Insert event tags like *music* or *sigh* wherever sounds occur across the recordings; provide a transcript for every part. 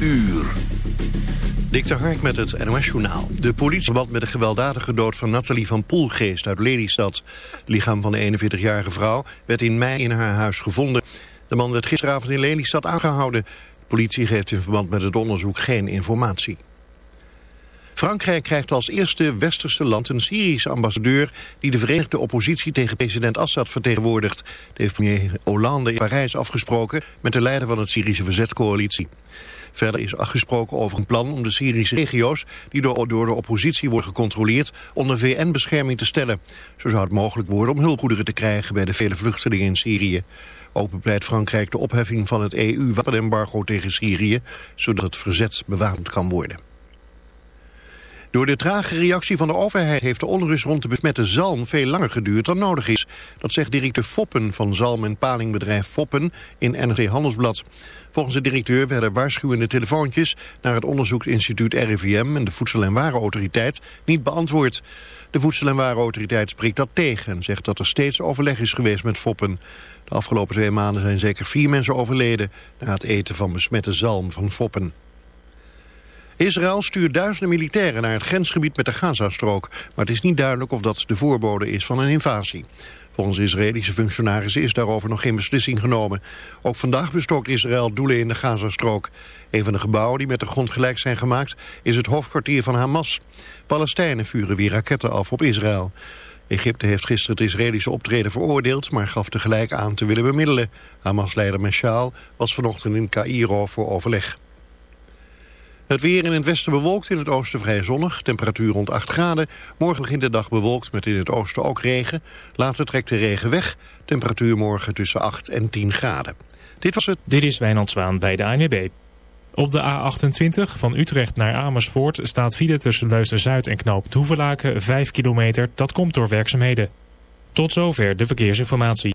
uur. Dik Hark met het NOS-journaal. De politie verband met de gewelddadige dood van Nathalie van Poelgeest uit Lelystad. Het lichaam van de 41-jarige vrouw werd in mei in haar huis gevonden. De man werd gisteravond in Lelystad aangehouden. De politie geeft in verband met het onderzoek geen informatie. Frankrijk krijgt als eerste westerse land een Syrische ambassadeur... die de verenigde oppositie tegen president Assad vertegenwoordigt. Dat heeft premier Hollande in Parijs afgesproken... met de leider van het Syrische verzetcoalitie. Verder is afgesproken over een plan om de Syrische regio's... die door, de oppositie worden gecontroleerd... onder VN-bescherming te stellen. Zo zou het mogelijk worden om hulpgoederen te krijgen... bij de vele vluchtelingen in Syrië. Ook bepleit Frankrijk de opheffing van het EU-wapenembargo tegen Syrië... zodat het verzet bewapend kan worden. Door de trage reactie van de overheid heeft de onrust rond de besmette zalm veel langer geduurd dan nodig is. Dat zegt directeur Foppen van zalm- en palingbedrijf Foppen in NRC Handelsblad. Volgens de directeur werden waarschuwende telefoontjes naar het onderzoeksinstituut RIVM en de Voedsel- en Warenautoriteit niet beantwoord. De Voedsel- en Warenautoriteit spreekt dat tegen en zegt dat er steeds overleg is geweest met Foppen. De afgelopen twee maanden zijn zeker vier mensen overleden na het eten van besmette zalm van Foppen. Israël stuurt duizenden militairen naar het grensgebied met de Gazastrook. Maar het is niet duidelijk of dat de voorbode is van een invasie. Volgens Israëlische functionarissen is daarover nog geen beslissing genomen. Ook vandaag bestookt Israël doelen in de Gazastrook. Een van de gebouwen die met de grond gelijk zijn gemaakt is het hoofdkwartier van Hamas. Palestijnen vuren weer raketten af op Israël. Egypte heeft gisteren het Israëlische optreden veroordeeld... maar gaf tegelijk aan te willen bemiddelen. Hamas-leider Meshaal was vanochtend in Cairo voor overleg. Het weer in het westen bewolkt, in het oosten vrij zonnig. Temperatuur rond 8 graden. Morgen begint de dag bewolkt met in het oosten ook regen. Later trekt de regen weg. Temperatuur morgen tussen 8 en 10 graden. Dit was het. Dit is Wijnand Zwaan bij de ANWB. Op de A28 van Utrecht naar Amersfoort staat file tussen Leusden-Zuid en Knoop Hoevelaken 5 kilometer. Dat komt door werkzaamheden. Tot zover de verkeersinformatie.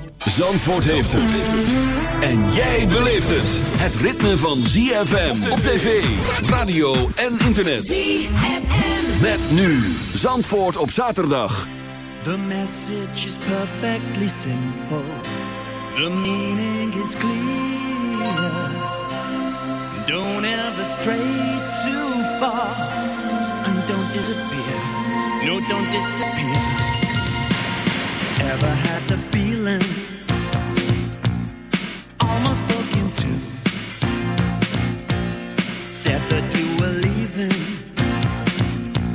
Zandvoort heeft het. En jij beleeft het. Het ritme van ZFM op tv, radio en internet. ZFM. Met nu Zandvoort op zaterdag. The message is perfectly simple. The meaning is clear. Don't ever stray too far. And don't disappear. No, don't disappear. Ever had the feeling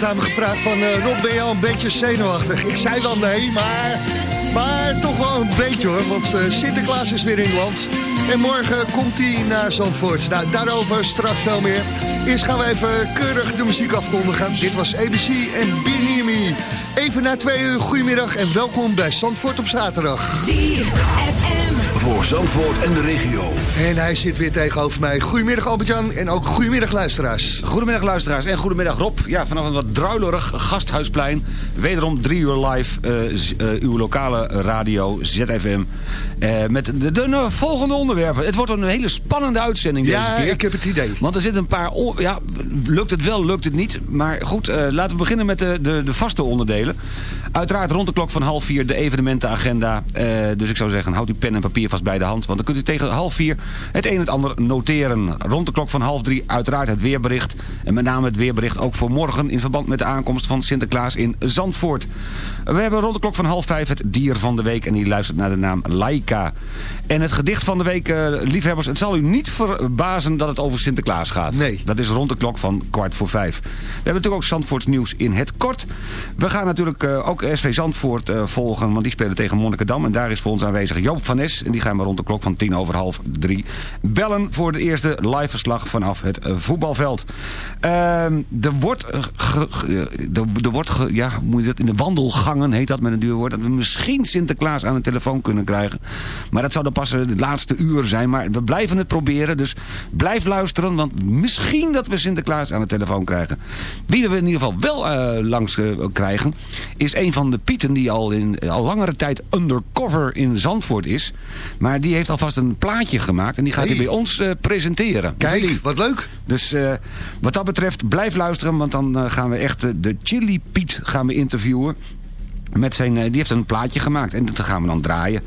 Net aan me gevraagd van eh, Rob, ben je al een beetje zenuwachtig? Ik zei wel nee, maar, maar toch wel een beetje hoor. Want eh, Sinterklaas is weer in het land. En morgen komt hij naar Zandvoort. Nou, daarover straks veel meer. Eerst gaan we even keurig de muziek afkondigen. Dit was ABC en Be Near Me. Even na twee uur, goedemiddag en welkom bij Zandvoort op zaterdag. Voor Zandvoort en de regio. En hij zit weer tegenover mij. Goedemiddag Albert-Jan en ook goedemiddag luisteraars. Goedemiddag luisteraars en goedemiddag Rob. Ja, vanaf een wat druilerig gasthuisplein. Wederom drie uur live eh, eh, uw lokale radio ZFM. eh, met de, de, volgende onderwerpen. Het wordt een hele spannende uitzending deze Ja, keer. ik heb het idee. Want er zitten een paar... Ja, lukt het wel, lukt het niet. Maar goed, eh, laten we beginnen met de, de, de vaste onderdelen. Uiteraard rond de klok van half vier de evenementenagenda. Eh, dus ik zou zeggen, houd uw pen en papier vast bij de hand. Want dan kunt u tegen half vier het een en het ander noteren. Rond de klok van half drie uiteraard het weerbericht. En met name het weerbericht ook voor morgen... in verband met de aankomst van Sinterklaas in Zandvoort. We hebben rond de klok van half vijf het dier van de week. En die luistert naar de naam Laika. En het gedicht van de week, eh, liefhebbers... het zal u niet verbazen dat het over Sinterklaas gaat. Nee. Dat is rond de klok van kwart voor vijf. We hebben natuurlijk ook Zandvoorts nieuws in het kort. We gaan natuurlijk eh, ook SV Zandvoort eh, volgen, want die spelen tegen Monnikendam. En daar is voor ons aanwezig Joop van Nes. En die gaan we rond de klok van tien over half drie bellen... voor de eerste live verslag vanaf het voetbalveld. Ehm, er wordt, er, wordt ja, hoe moet je dat, in de heet dat met een duur woord... dat we misschien Sinterklaas aan de telefoon kunnen krijgen. Maar dat zou dan pas eh, het laatste uur zijn. Maar we blijven het proberen, dus blijf luisteren... want misschien dat we Sinterklaas aan de telefoon krijgen. Wie we in ieder geval wel eh, langs eh, krijgen... is een van de Pieten die al, in, al langere tijd undercover in Zandvoort is. Maar die heeft alvast een plaatje gemaakt... en die gaat Hey. hij bij ons presenteren. Kijk, Willy. wat leuk. Dus wat dat betreft, blijf luisteren... want dan gaan we echt de Chili Piet gaan we interviewen. Met zijn, eh, die heeft een plaatje gemaakt en dat gaan we dan draaien.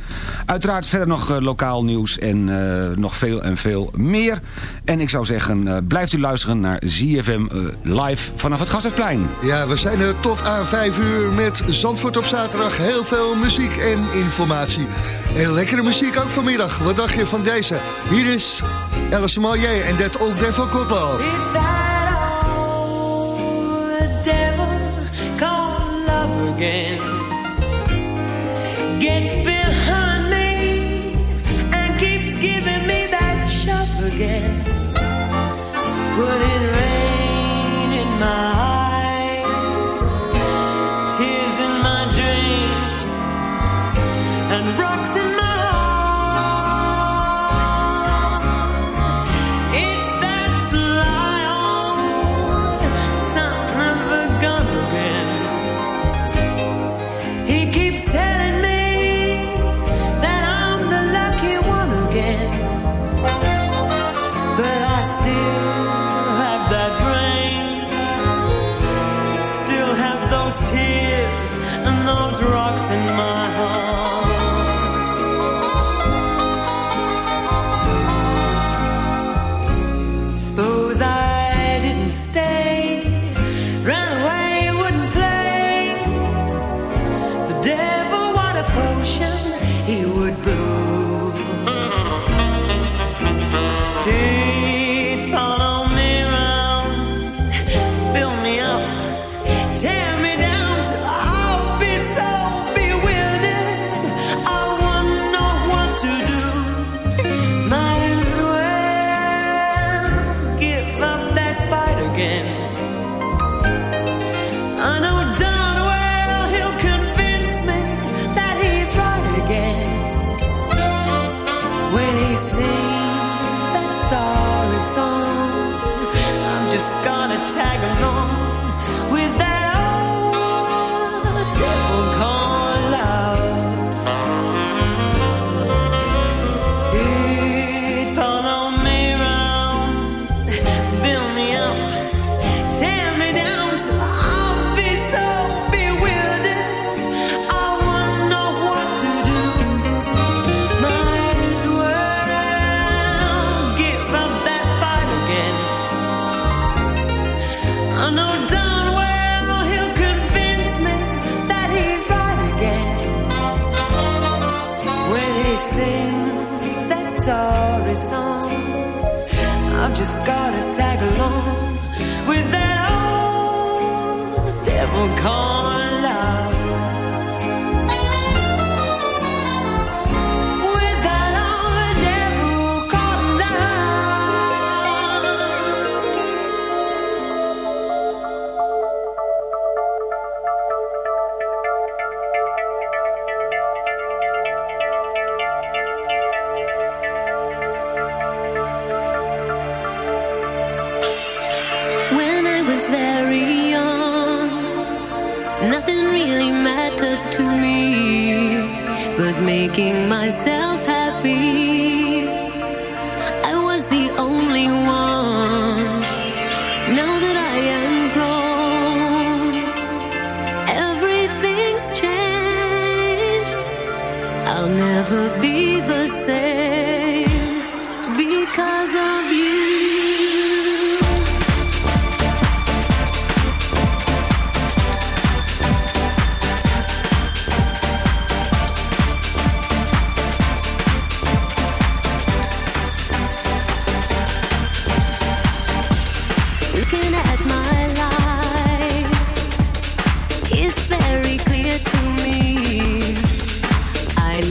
Uiteraard verder nog eh, lokaal nieuws en eh, nog veel en veel meer. En ik zou zeggen, eh, blijft u luisteren naar ZFM eh, live vanaf het Gasthuisplein. Ja, we zijn er tot aan vijf uur met Zandvoort op zaterdag. Heel veel muziek en informatie. En lekkere muziek ook vanmiddag. Wat dacht je van deze? Hier is Alice Malier en That Old Devil Love. It's that old devil again. Gets behind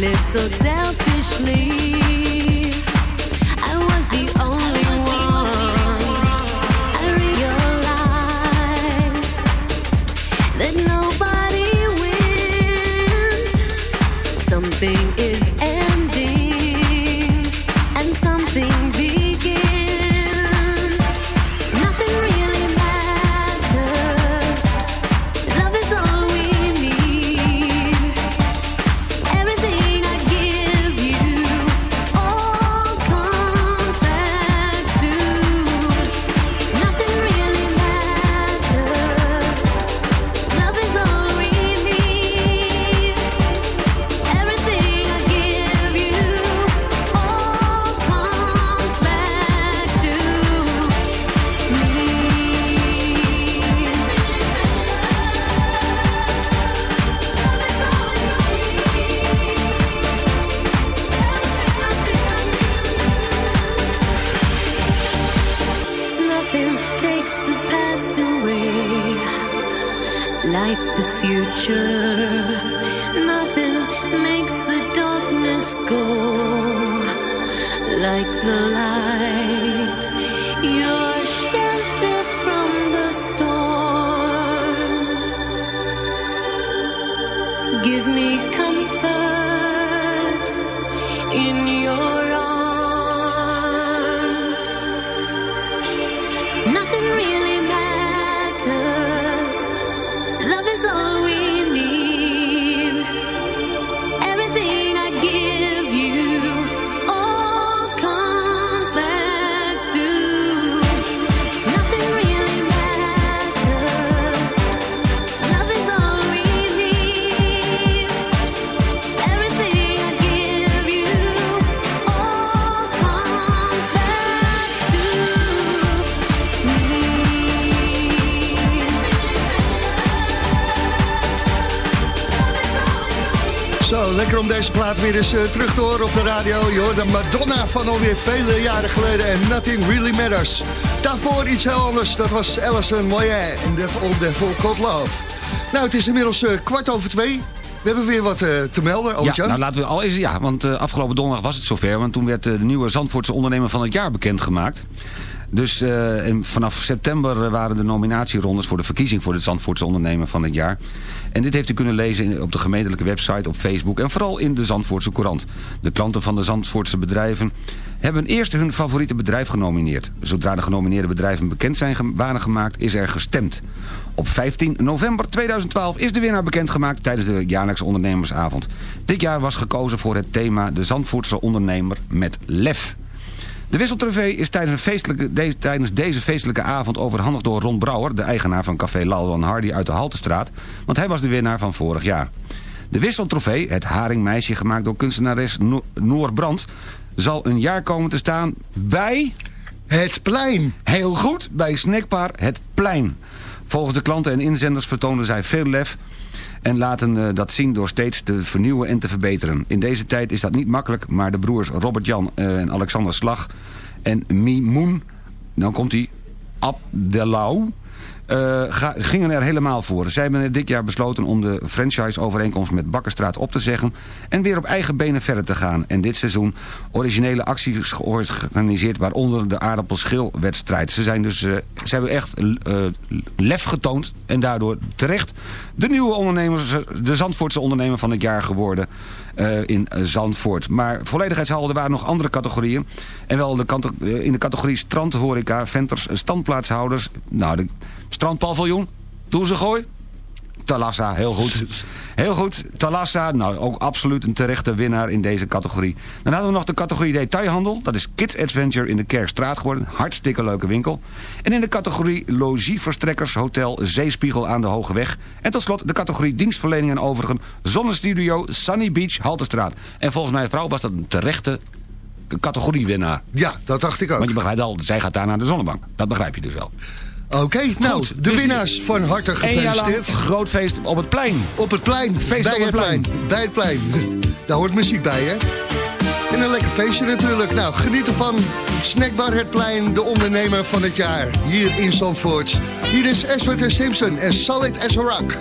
live so selfishly. I was the only plaat weer eens eh, terug te horen op de radio. Joh, de Madonna van alweer vele jaren geleden en Nothing Really Matters. Daarvoor iets heel anders, dat was Alison Moyet en That Old Devil Called Love. Nou, het is inmiddels eh, kwart over twee. We hebben weer wat eh, te melden, Ja, Albert-Jan. nou laten we al eens, ja, want afgelopen donderdag was het zover. Want toen werd de nieuwe Zandvoortse ondernemer van het jaar bekendgemaakt. Dus eh, en vanaf september eh, waren de nominatierondes voor de verkiezing voor de Zandvoortse ondernemer van het jaar. En dit heeft u kunnen lezen op de gemeentelijke website, op Facebook en vooral in de Zandvoortse Courant. De klanten van de Zandvoortse bedrijven hebben eerst hun favoriete bedrijf genomineerd. Zodra de genomineerde bedrijven bekend zijn waren gemaakt, is er gestemd. Op 15 november 2012 is de winnaar bekendgemaakt tijdens de jaarlijkse ondernemersavond. Dit jaar was gekozen voor het thema de Zandvoortse ondernemer met lef. De wisseltrofee is tijdens, een feestelijke, deze, tijdens deze feestelijke avond overhandigd door Ron Brouwer... de eigenaar van café Lalwan Hardy uit de Haltestraat... want hij was de winnaar van vorig jaar. De wisseltrofee, het haringmeisje gemaakt door kunstenares No- Noor Brandt... zal een jaar komen te staan bij... Het plein. Heel goed, bij snackbar Het Plein. Volgens de klanten en inzenders vertonen zij veel lef... en laten eh, dat zien door steeds te vernieuwen en te verbeteren. In deze tijd is dat niet makkelijk, maar de broers Robert-Jan eh, en Alexander Slag... en Mimoen, dan komt hij, Abdelau... eh, gingen er helemaal voor. Zij hebben dit jaar besloten om de franchise-overeenkomst met Bakkerstraat op te zeggen... en weer op eigen benen verder te gaan. En dit seizoen originele acties georganiseerd... waaronder de aardappelschilwedstrijd. Ze, zijn dus, eh, ze hebben echt eh, lef getoond en daardoor terecht... de nieuwe ondernemers, de Zandvoortse ondernemer van het jaar geworden... in Zandvoort. Maar volledigheidshalve waren nog andere categorieën. En wel de in de categorie strandhoreca, venters, standplaatshouders... Nou, de strandpaviljoen, doen ze gooi. Talassa, heel goed. Heel goed, Talassa, nou ook absoluut een terechte winnaar in deze categorie. Dan hadden we nog de categorie detailhandel. Dat is Kids Adventure in de Kerkstraat geworden. Hartstikke leuke winkel. En in de categorie logieverstrekkers Hotel Zeespiegel aan de Hoge Weg. En tot slot de categorie dienstverlening en overigen Zonnestudio Sunny Beach Haltestraat. En volgens mij vrouw was dat een terechte categoriewinnaar. Ja, dat dacht ik ook. Want je begrijpt al, zij gaat daar naar de zonnebank. Dat begrijp je dus wel. Oké, nou, Goed, de dus winnaars van harte Eén jaar lang gefeliciteerd. groot feest op het plein. Op het plein, Feest bij op het plein. Bij het plein. *laughs* Daar hoort muziek bij, hè? En een lekker feestje natuurlijk. Nou, genieten van Snackbar Het Plein, de ondernemer van het jaar. Hier in Zandvoort. Hier is Ashford Simpson en Solid as a Rock.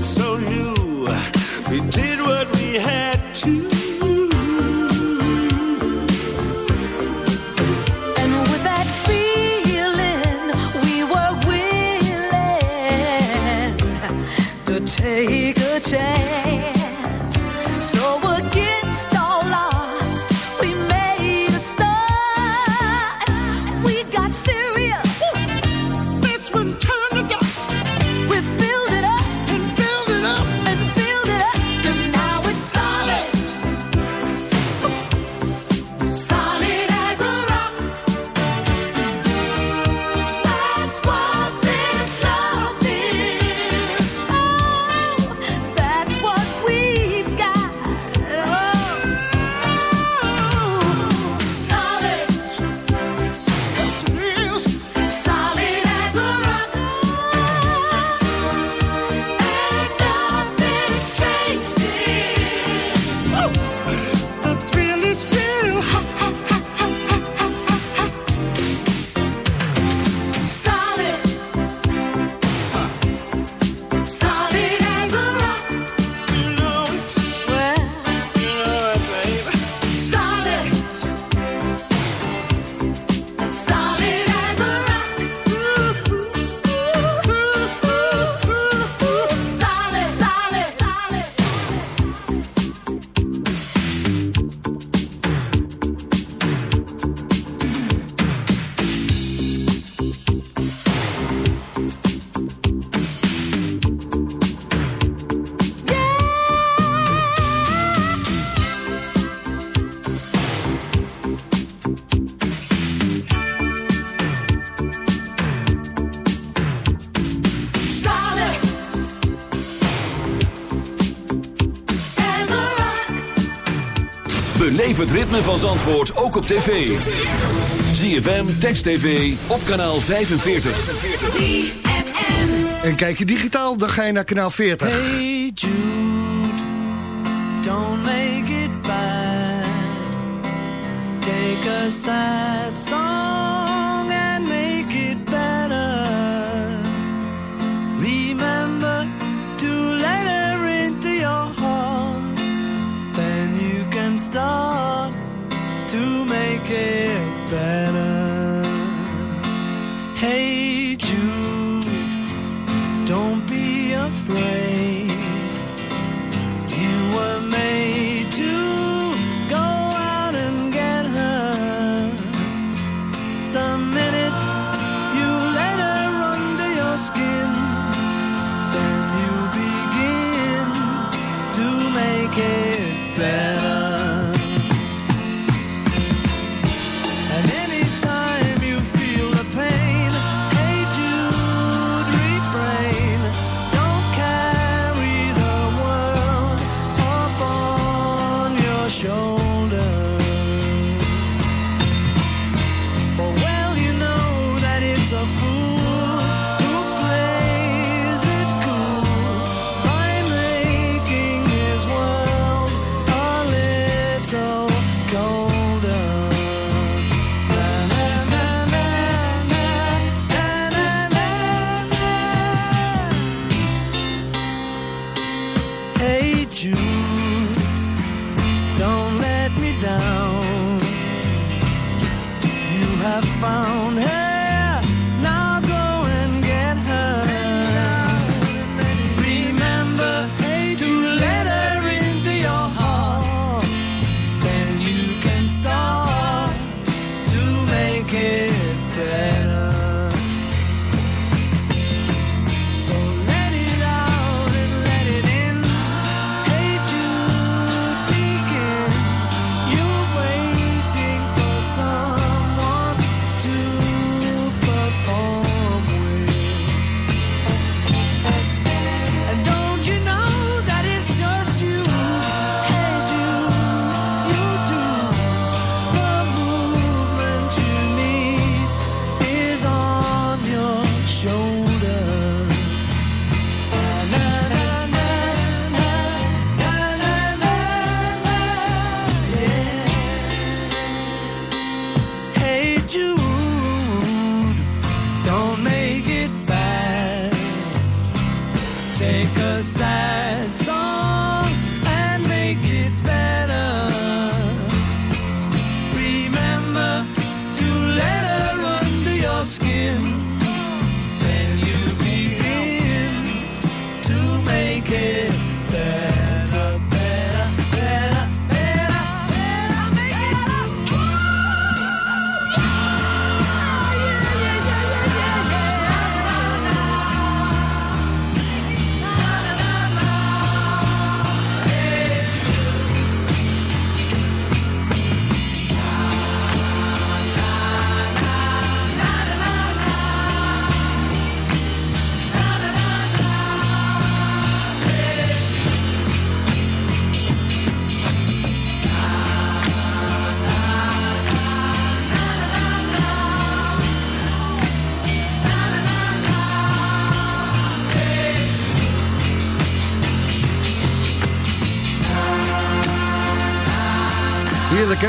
So het ritme van Zandvoort ook op tv. ZFM, Text TV, op kanaal 45. En kijk je digitaal, dan ga je naar kanaal 40. Hey Jude, don't make it bad. Take a sad song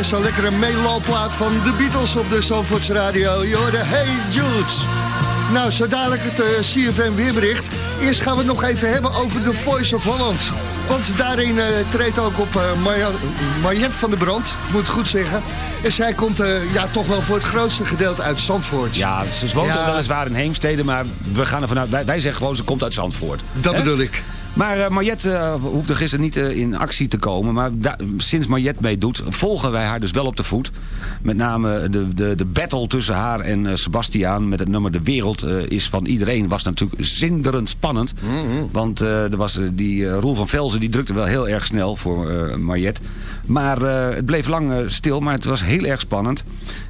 Hè, zo'n lekkere meeloopplaat van de Beatles op de Zandvoorts Radio. Je hoorde Hey Jude. Nou, zo dadelijk het eh, CFM weerbericht. Eerst gaan we het nog even hebben over de Voice of Holland. Want daarin eh, treedt ook op uh, Marja- van der Brand, ik moet het goed zeggen. En zij komt ja, toch wel voor het grootste gedeelte uit Zandvoort. Ja, ze woont Ja. weliswaar in Heemstede, maar we gaan ervan uit, wij, wij zeggen gewoon ze komt uit Zandvoort. Dat bedoel ik. Maar eh, Mariette eh, hoefde gisteren niet eh, in actie te komen. Maar sinds Mariette meedoet, volgen wij haar dus wel op de voet. Met name de, de, de battle tussen haar en eh, Sebastiaan met het nummer De Wereld eh, is van iedereen. Was natuurlijk zinderend spannend. Want eh, er was, die Roel van Velzen die drukte wel heel erg snel voor Mariette. Maar het bleef lang stil, maar het was heel erg spannend.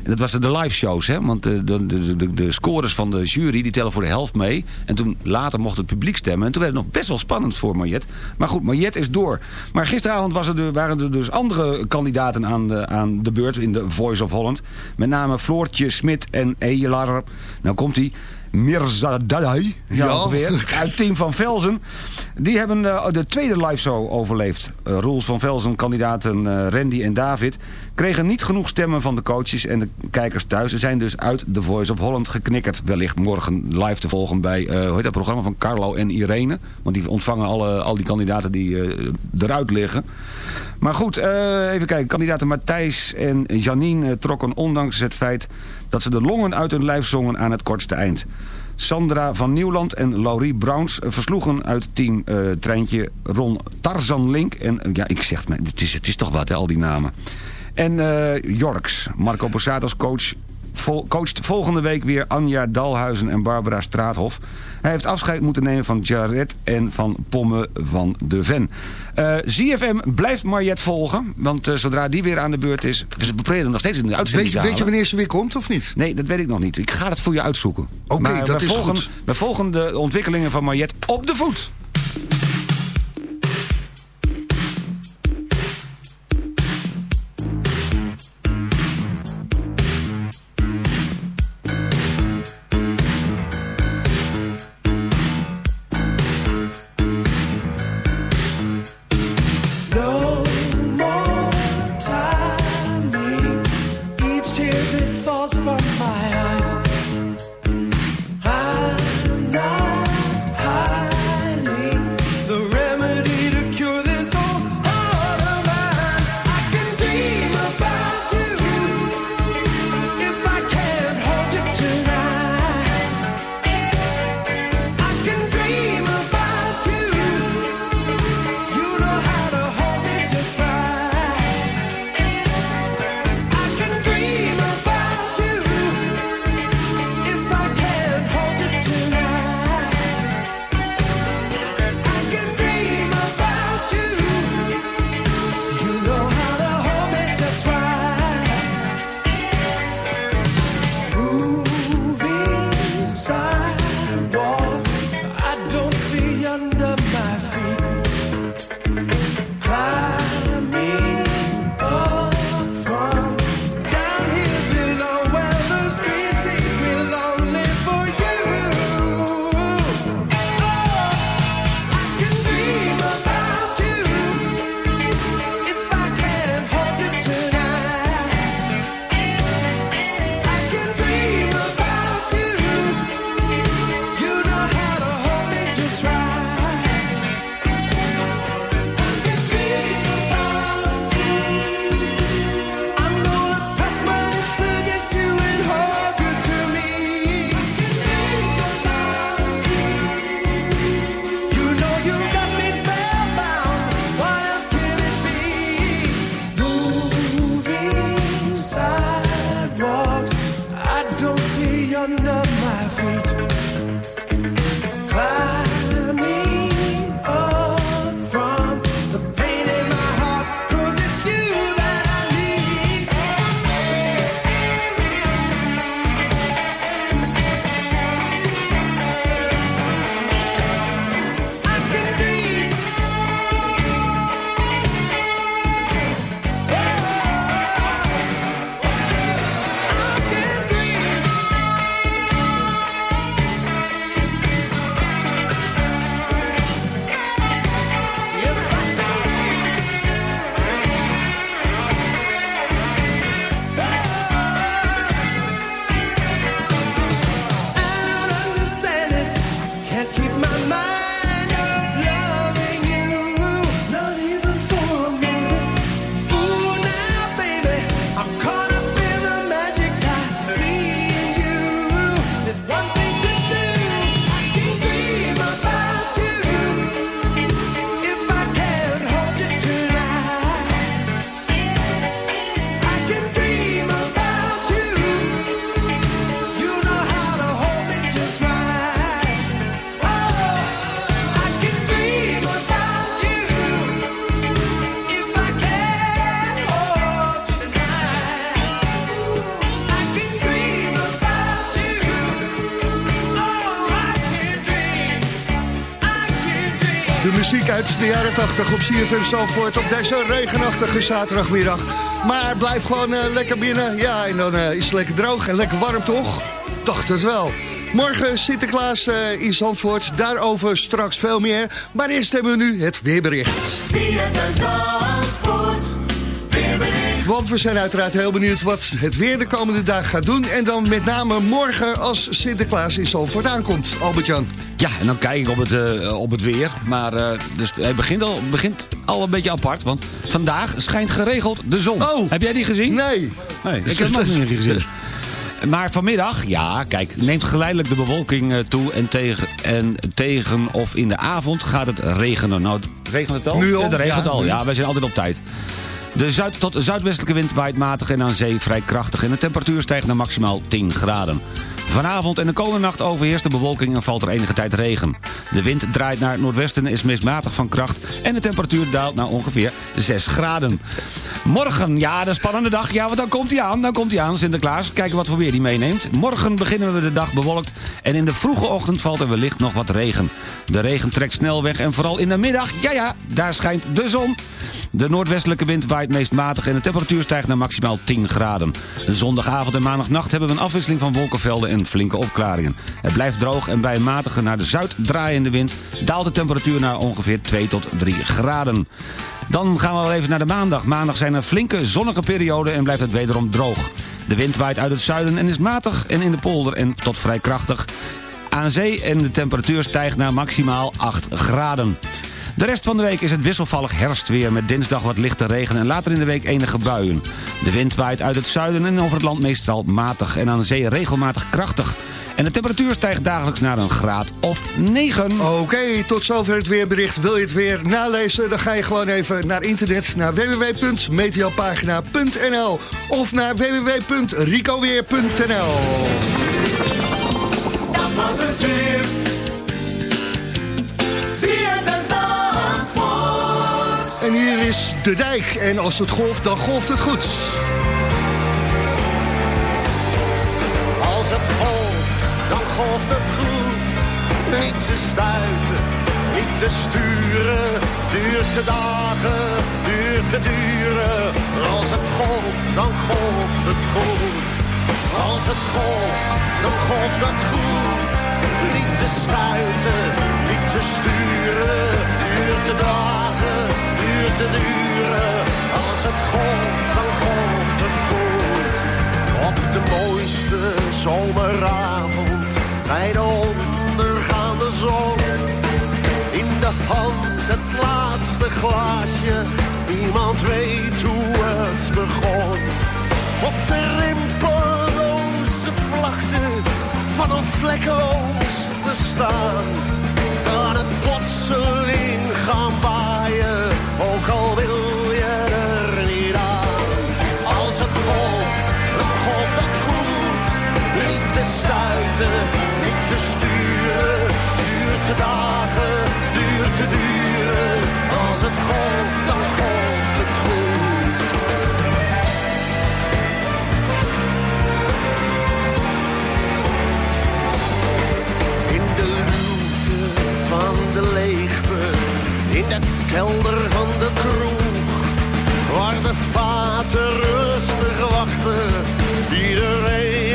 En dat was de live shows, hè? want de, de, de, de, de scores van de jury die tellen voor de helft mee. En toen later mocht het publiek stemmen. En toen werd het nog best wel spannend voor Mariette. Maar goed, Mariette is door. Maar gisteravond was er, waren er dus andere kandidaten aan de, aan de beurt in de Voice of Holland. Met name Floortje Smit en Ejelar. Nou komt hij. Mirzadai, ja, Ja. ongeveer, *laughs* uit Team van Velzen. Die hebben eh, de tweede live show overleefd. Eh Roels van Velzen, kandidaten eh, Randy en David... kregen niet genoeg stemmen van de coaches en de kijkers thuis... en zijn dus uit The Voice of Holland geknikkerd. Wellicht morgen live te volgen bij hoe heet dat programma van Carlo en Irene. Want die ontvangen alle, al die kandidaten die eruit liggen. Maar goed, eh, even kijken. Kandidaten Matthijs en Janine eh, trokken ondanks het feit... dat ze de longen uit hun lijf zongen aan het kortste eind. Sandra van Nieuwland en Laurie Browns versloegen uit team eh, Treintje Ron Tarzan Link. En eh, ja, ik zeg, maar, het, is, het is toch wat, al die namen. En eh, Jorks, Marco Borsatos coach, vol, coacht volgende week weer Anja Dalhuizen en Barbara Straathof. Hij heeft afscheid moeten nemen van Jared en van Pomme van de Ven. Eh ZFM blijft Mariette volgen, want eh, zodra die weer aan de beurt is... We proberen nog steeds in de uitzending Weet, weet je wanneer ze weer komt of niet? Nee, dat weet ik nog niet. Ik ga het voor je uitzoeken. Oké, dat we is volgen, goed. We volgen de ontwikkelingen van Mariette op de voet. Jaren 80 op CFM Zandvoort op deze regenachtige zaterdagmiddag. Maar blijf gewoon eh, lekker binnen. Ja, en dan eh, is het lekker droog en lekker warm, toch? Dacht het wel. Morgen Sinterklaas eh, in Zandvoort. Daarover straks veel meer. Maar eerst hebben we nu het weerbericht. Want we zijn uiteraard heel benieuwd wat het weer de komende dag gaat doen. En dan met name morgen als Sinterklaas in Zandvoort aankomt. Albert-Jan. Ja, en dan kijk ik op het, eh, op het weer. Maar eh, dus hij begint al, begint al een beetje apart. Want vandaag schijnt geregeld de zon. Oh. Heb jij die gezien? Nee. Nee, ik heb hem ook *laughs* niet gezien. Maar vanmiddag, ja, kijk, neemt geleidelijk de bewolking eh, toe... En tegen, en tegen of in de avond gaat het regenen. Nou, regent het al? Nu al? Het regent Ja, al, ja, wij zijn altijd op tijd. De zuid- tot zuidwestelijke wind waait matig en aan zee vrij krachtig... en de temperatuur stijgt naar maximaal 10 graden. Vanavond en de komende nacht overheerst de bewolking en valt er enige tijd regen. De wind draait naar het noordwesten en is mismatig van kracht... en de temperatuur daalt naar ongeveer 6 graden. Morgen, ja, de spannende dag. Ja, want dan komt hij aan, dan komt hij aan, Sinterklaas. Kijken wat voor weer hij meeneemt. Morgen beginnen we de dag bewolkt... en in de vroege ochtend valt er wellicht nog wat regen. De regen trekt snel weg en vooral in de middag, ja ja, daar schijnt de zon... De noordwestelijke wind waait meest matig en de temperatuur stijgt naar maximaal 10 graden. Zondagavond en maandagnacht hebben we een afwisseling van wolkenvelden en flinke opklaringen. Het blijft droog en bij een matige naar de zuid draaiende wind daalt de temperatuur naar ongeveer 2 tot 3 graden. Dan gaan we wel even naar de maandag. Maandag zijn er flinke zonnige perioden en blijft het wederom droog. De wind waait uit het zuiden en is matig en in de polder en tot vrij krachtig aan zee en de temperatuur stijgt naar maximaal 8 graden. De rest van de week is het wisselvallig herfstweer met dinsdag wat lichte regen en later in de week enige buien. De wind waait uit het zuiden en over het land meestal matig en aan zee regelmatig krachtig. En de temperatuur stijgt dagelijks naar een graad of 9. Oké, tot zover het weerbericht. Wil je het weer nalezen? Dan ga je gewoon even naar internet, naar www.meteopagina.nl of naar www.ricoweer.nl Dat was het weer. En hier is de dijk. En als het golft, dan golft het goed. Als het golft, dan golft het goed. Niet te stuiten, niet te sturen. Duurt te dagen, duurt te duren. Als het golft, dan golft het goed. Als het golft, dan golft het goed. Niet te stuiten, niet te sturen. Duurt dagen, Als het golft, dan golft het goed. Op de mooiste zomeravond bij de ondergaande zon. In de hand het laatste glaasje, niemand weet hoe het begon. Op de rimpeloze vlakte van een vlekkeloos bestaan. Kan het plotseling gaan ook al wil je er niet aan. Als het golft, dan golft het goed. Niet te stuiten, niet te sturen. Duurt te dagen, kelder van de kroeg, waar de vaten rustig wachten. Iedereen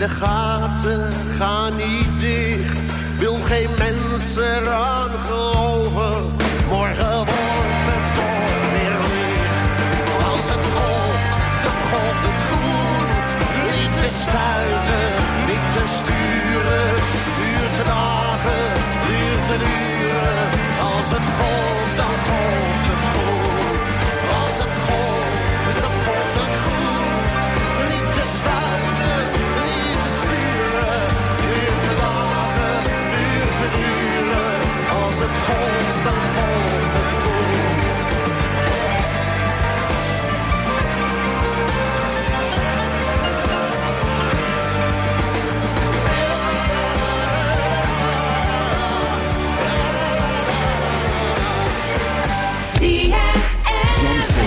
de gaten gaan niet dicht. wil geen mens eraan geloven. Morgen wordt het toch weer licht. Als het golft, dan golft het goed. Niet te stuiten, niet te sturen. Duurt te dagen, duurt te duren. Als het golft, dan golft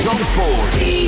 Zandvoort.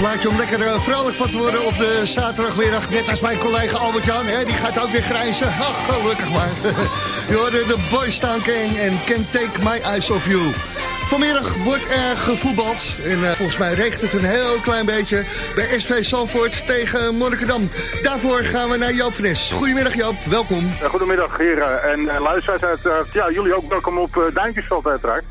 Plaatje om lekker eh, vrolijk van te worden op de zaterdagmiddag. Net als mijn collega Albert-Jan, die gaat ook weer grijzen. Ach, gelukkig maar. *laughs* Je hoorde de Boys Town King en Can Take My Eyes Off You. Vanmiddag wordt er gevoetbald. En eh, volgens mij regent het een heel klein beetje bij SV Zalvoort tegen Monnikendam. Daarvoor gaan we naar Joop. Goedemiddag Joop, welkom. Goedemiddag heren en uh, luisteraars. Uit, ja, jullie ook welkom op uh, Duintjesveld uiteraard.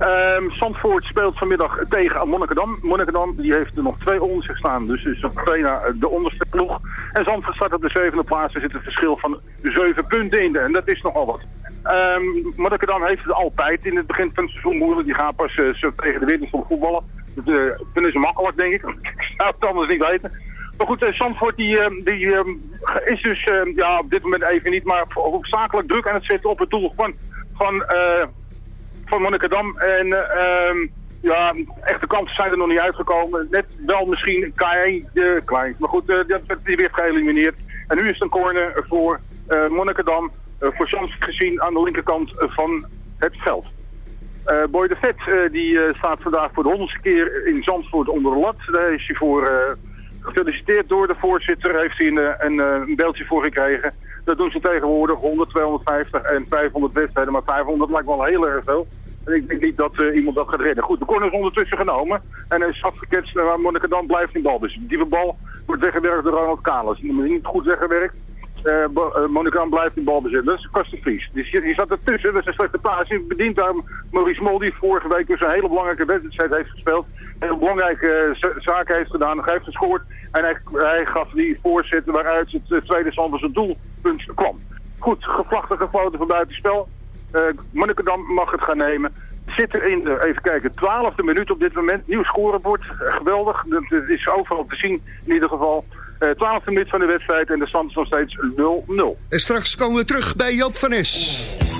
Um, Zandvoort speelt vanmiddag tegen Monnikendam. Monnikendam die heeft er nog twee onder zich staan. Dus is twee naar de onderste ploeg. En Zandvoort staat op de zevende plaats. Er zit een verschil van zeven punten in. En dat is nogal wat. Um, heeft het altijd in het begin van het seizoen moeilijk. Die gaan pas uh, tegen de winterstop voetballen. Dat vinden ze makkelijk, denk ik. *laughs* ik zou het anders niet weten. Maar goed, uh, Zandvoort die, die is dus ja, op dit moment even niet, maar hoofdzakelijk druk aan het zetten op het doel van, van, van Monnikendam. En uh, ja, echte kansen zijn er nog niet uitgekomen. Net wel misschien K1 de klein. Maar goed, die werd geëlimineerd. En nu is het een corner voor Monnikendam. voor Zandvoort gezien aan de linkerkant van het veld. Uh, Boy de Vet die staat vandaag voor de honderdste keer in Zandvoort onder de lat. Daar is hij voor gefeliciteerd door de voorzitter. Heeft hij een, een, een beeldje voor gekregen. Dat doen ze tegenwoordig 100, 250 en 500 wedstrijden. Maar 500 lijkt wel heel erg veel. Ik denk niet dat iemand dat gaat redden. Goed, de corner is ondertussen genomen. En hij is afgeketst naar Monnikendam blijft in bal. Dus die bal wordt weggewerkt door Ronald Kalis. Niet goed weggewerkt. Uh, uh, Monnikam blijft in balbezit. Dat is Kosten Vries. Dus je zat ertussen, dat is een slechte plaats. Je bedient daar Maurice Mol, die vorige week dus een hele belangrijke wedstrijd heeft gespeeld. Hele belangrijke uh, zaken heeft gedaan, nog heeft gescoord. En hij, hij gaf die voorzet waaruit het tweede Zandvoortse doelpunt kwam. Goed, gevlachte gefloten van buitenspel. Uh, Monnikendam mag het gaan nemen. Zit er in de, even kijken, twaalfde minuut op dit moment. Nieuw scorebord, geweldig. Dat is overal te zien in ieder geval. Uh, 12 minuut van de wedstrijd en de stand is nog steeds 0-0. En straks komen we terug bij Joop van Es.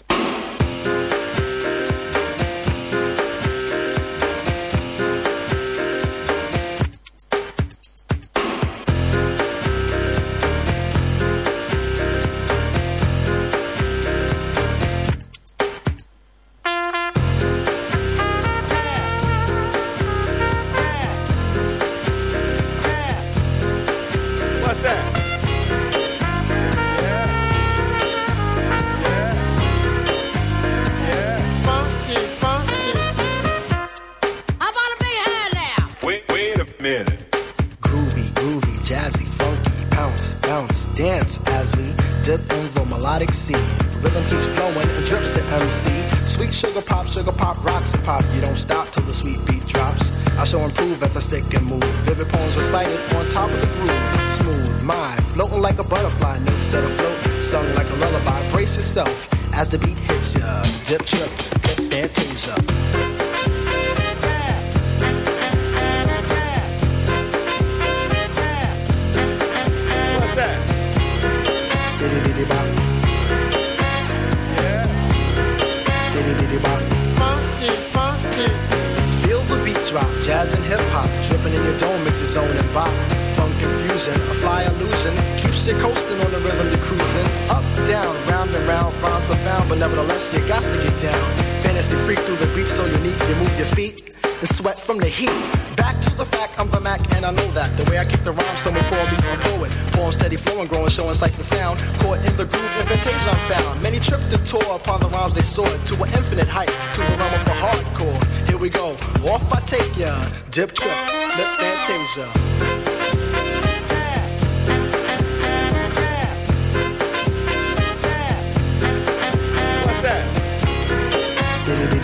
You got to get down. Fantasy freak through the beat so unique, you move your feet and sweat from the heat. Back to the fact, I'm the Mac and I know that. The way I kick the rhyme, someone call me a poet. Form steady flowing, growing, showing sights and sound. Caught in the groove, invitation I'm found. Many tripped and tore upon the rhymes they soared to an infinite height, to the realm of the hardcore. Here we go, off I take ya. Dip trip, lip fantasia.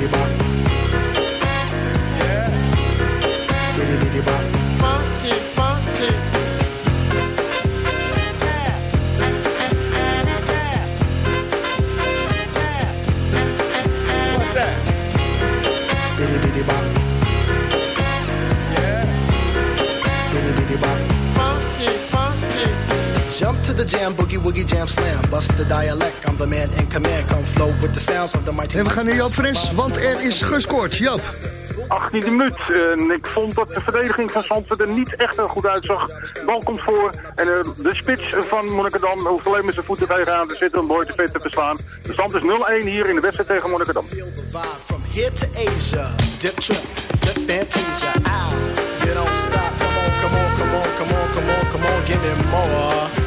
goodbye. Jam, boogie woogie jam slam. Bust the dialect, I'm the man in command. Come flow with the sounds of the mighty. En we gaan naar Joop Fres, want er is gescoord. Joop. 18e minuut. En ik vond dat de verdediging van Zandvoort er niet echt goed uitzag. Bal komt voor. En eh, de spits van Monnikendam hoeft alleen met zijn voeten tegenaan te zitten om Boy te vet te verslaan. De stand is 0-1 hier in de wedstrijd tegen Monnikendam. From here to Asia, dip trip, flip fantasia. Ow, you don't stop. Come on, come on, come on, come on, come on, come on. Give me more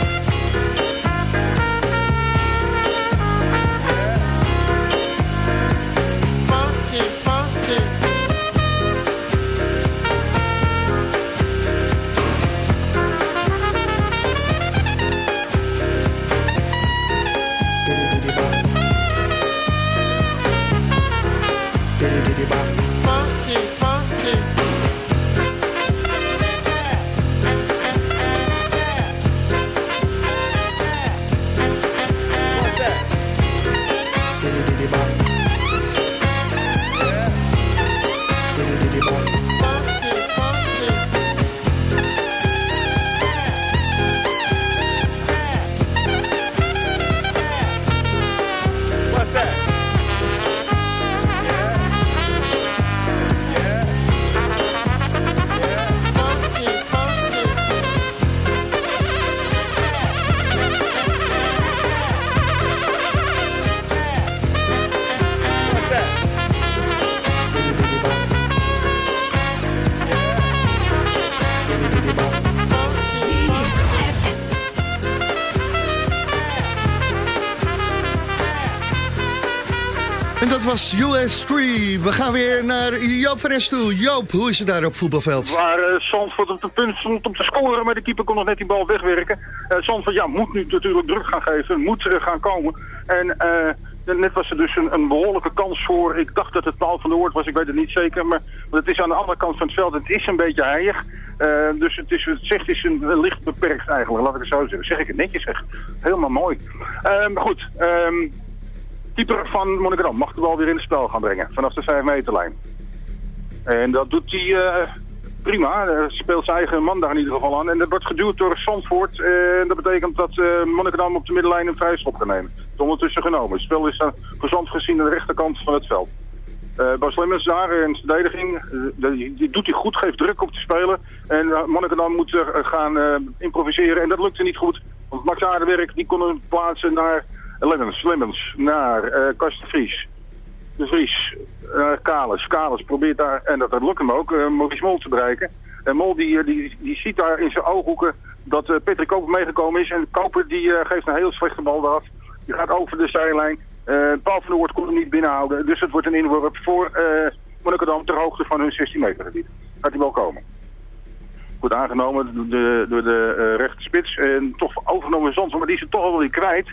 Was US 3. We gaan weer naar Joop Fres toe. Joop, hoe is het daar op voetbalveld? Waar eh, Zandvoort op de punt stond om te scoren, maar de keeper kon nog net die bal wegwerken. Eh Zandvoort ja, moet nu natuurlijk druk gaan geven, moet er gaan komen. En eh, net was er dus een, een behoorlijke kans voor, ik dacht dat het Paul van de Oort was, ik weet het niet zeker. Maar, het is aan de andere kant van het veld, het is een beetje heilig. Eh, dus het, is, het zicht is een, licht beperkt eigenlijk, laat ik het zo zeggen. Zeg ik het netjes zeg. Helemaal mooi. Eh, maar goed, ehm keeper van Monnikendam mag de bal weer in het spel gaan brengen, vanaf de 5 meterlijn. En dat doet hij eh, prima. Hij speelt zijn eigen man daar in ieder geval aan. En dat wordt geduwd door Zandvoort. En dat betekent dat eh Monnikendam op de middenlijn een vrije schop kan nemen. Het is ondertussen genomen. Het spel is uh, gezond gezien aan de rechterkant van het veld. Eh Bas Lemmens daar in de verdediging. Eh, die, doet hij goed, geeft druk op te spelen. En uh, moet er eh, gaan eh, improviseren. En dat lukte niet goed. Want Max Aardewerk die kon hem plaatsen naar Lemmens. Lemmens naar eh Karsten. De Vries, naar Kalis. Kalis probeert daar, en dat, lukt hem ook, uh, Maurice Mol te bereiken. En Mol die, eh, die, die ziet daar in zijn ooghoeken dat uh, Patrick Koper meegekomen is. En Koper die eh, geeft een heel slechte bal eraf. Die gaat over de zijlijn. Eh Paul van der Hoort kon hem niet binnenhouden. Dus het wordt een inworp voor eh Monnikendam ter hoogte van hun 16 meter gebied. Gaat hij wel komen. Goed aangenomen door de, door de eh. En toch overgenomen Zandvoort, maar die is het toch al wel kwijt.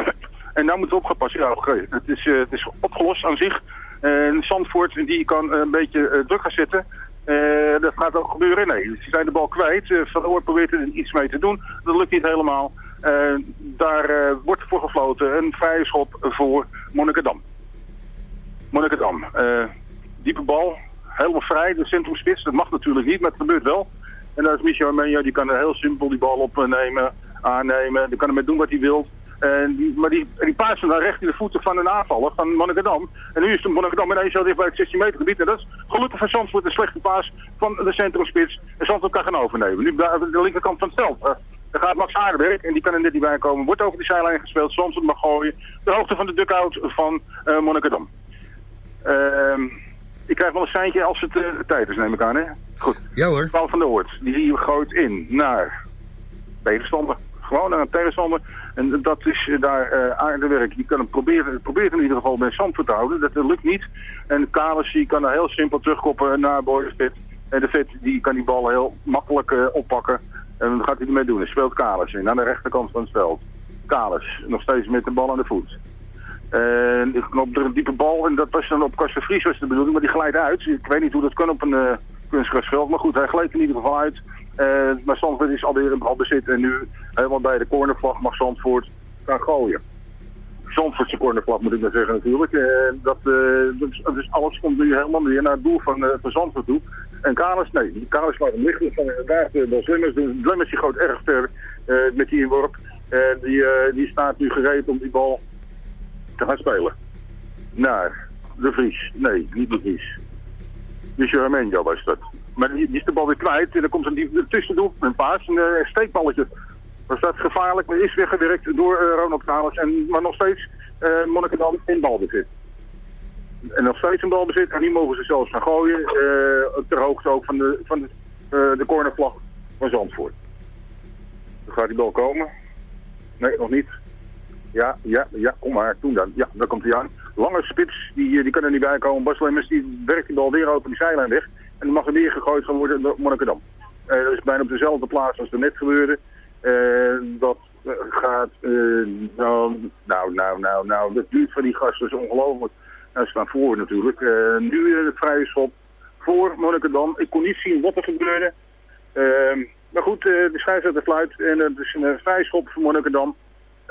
*coughs* en daar moet opgepast. Ja. Het, is, eh, het is opgelost aan zich. En Zandvoort die kan eh, een beetje eh, druk gaan zetten. Eh, dat gaat ook gebeuren. Nee, ze zijn de bal kwijt. Eh, van Oort probeert er iets mee te doen. Dat lukt niet helemaal. Daar wordt voor gefloten. Een vrije schop voor Monnikendam. Monnikendam. Diepe bal. Helemaal vrij. De centrumspits. Dat mag natuurlijk niet, maar het gebeurt wel. En daar is Michel Armenio. Die kan heel simpel die bal opnemen, aannemen. Die kan ermee doen wat hij wil. En die, maar die, die paast hem dan recht in de voeten van een aanvaller van Monnikendam. En nu is de Monnikendam ineens heel dicht bij het 16 meter gebied. En dat is gelukkig voor Zandvoort een slechte paas van de centrumspits. En Zandvoort kan gaan overnemen. Nu de linkerkant van het veld. Uh, daar gaat Max Aardewerk en die kan er net niet bij komen. Wordt over de zijlijn gespeeld. Zandvoort mag gooien. De hoogte van de duckout van uh, Monnikendam. Ehm ik krijg wel een seintje als het uh, tijd is, neem ik aan, hè? Goed. Ja hoor. Paul van der Hoort, die gooit in naar tegenstander. Gewoon naar een tegenstander. En dat is uh, daar uh, aardewerk. Die kan hem proberen, probeert in ieder geval bij Zandvoort te houden. Dat lukt niet. En Kalis die kan er heel simpel terugkoppen naar Boris Fit. En de Fit die kan die bal heel makkelijk uh, oppakken. En wat gaat hij ermee doen? Hij speelt Kalis in aan de rechterkant van het veld. Kalis, nog steeds met de bal aan de voet. En ik knop er een diepe bal en dat was dan op Karsten Vries was de bedoeling, maar die glijdt uit. Ik weet niet hoe dat kan op een kunstgrasveld, maar goed, hij gleed in ieder geval uit. Uh, maar Zandvoort is alweer in balbezit en nu helemaal bij de cornervlag mag Zandvoort gaan gooien. Zandvoortse cornervlag moet ik maar zeggen natuurlijk. Uh, dat, dus alles komt nu helemaal weer naar het doel van, van Zandvoort toe. En Kalis, nee, Kalis laat hem liggen. Van inderdaad, de Slimmers, de Slimmers die gooit erg ver met die inworp. En die, die staat nu gereed om die bal te gaan spelen. Naar de Vries. Nee, niet de Vries. Michel Armenio was dat. Maar die, die is de bal weer kwijt en dan komt een tussendoel, een paas, een uh, steekballetje. Was dat gevaarlijk, maar is weggewerkt door uh, Ronald. En, maar nog steeds uh, Monnikendam in balbezit. En nog steeds in balbezit. En nu mogen ze zelfs gaan gooien. Ter hoogte ook van de, van de, de cornervlag van Zandvoort. Dan gaat die bal komen. Nee, nog niet. Ja, ja, ja, kom maar, toen dan. Ja, daar komt hij aan. Lange spits, die, die kan er niet bij komen. Bas die werkt die bal weer over die zijlijn weg. En dan mag er weer gegooid gaan worden door Monnikendam. Uh, dat is bijna op dezelfde plaats als er net gebeurde. Uh, dat uh, gaat, nou, nou, nou, nou, nou, dat duurt van die gasten is ongelooflijk. Nou, ze staan voor natuurlijk. nu het vrije schop voor Monnikendam. Ik kon niet zien wat er gebeurde. maar goed, de scheidsrechter fluit en het is een vrije schop voor Monnikendam.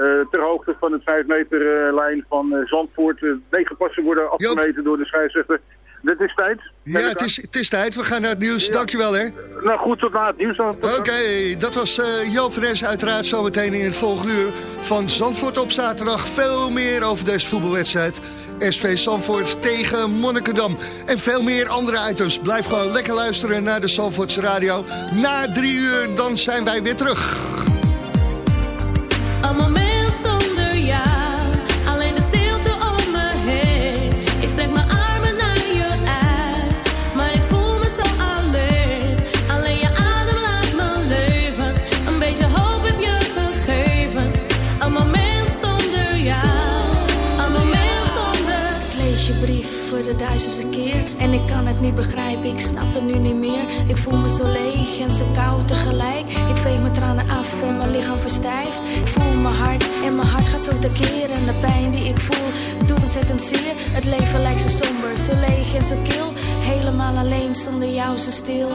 Uh, ter hoogte van het 5 meter uh, lijn van uh, Zandvoort. negen passen worden afgemeten Joop. door de scheidsrechter. Dit is tijd. Ja, het is, het is tijd. We gaan naar het nieuws. Ja. Dankjewel, hè. Nou goed, tot na het nieuws. Oké, okay, dat was uh, Joop Fres uiteraard zometeen in het volgende uur van Zandvoort op zaterdag. Veel meer over deze voetbalwedstrijd. SV Zandvoort tegen Monnikendam. En veel meer andere items. Blijf gewoon lekker luisteren naar de Zandvoortse radio. Na drie uur, dan zijn wij weer terug. Alleen zonder jou zo stil.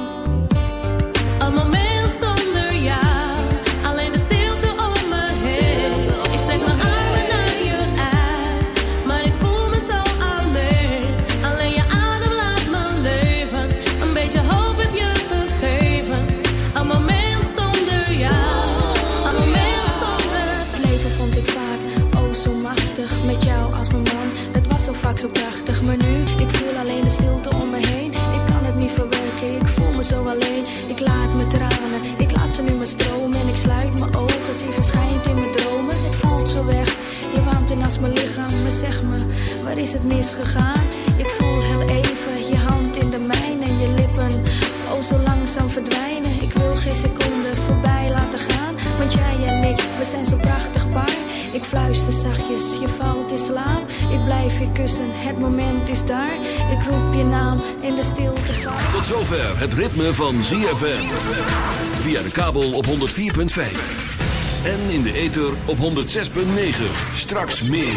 Misgegaan? Ik voel heel even je hand in de mijne en je lippen. Oh, zo langzaam verdwijnen. Ik wil geen seconde voorbij laten gaan. Want jij en ik, we zijn zo prachtig paar. Ik fluister zachtjes, je valt in slaap. Ik blijf je kussen, het moment is daar. Ik roep je naam in de stilte. Tot zover het ritme van ZFM. Via de kabel op 104.5. En in de ether op 106.9. Straks meer.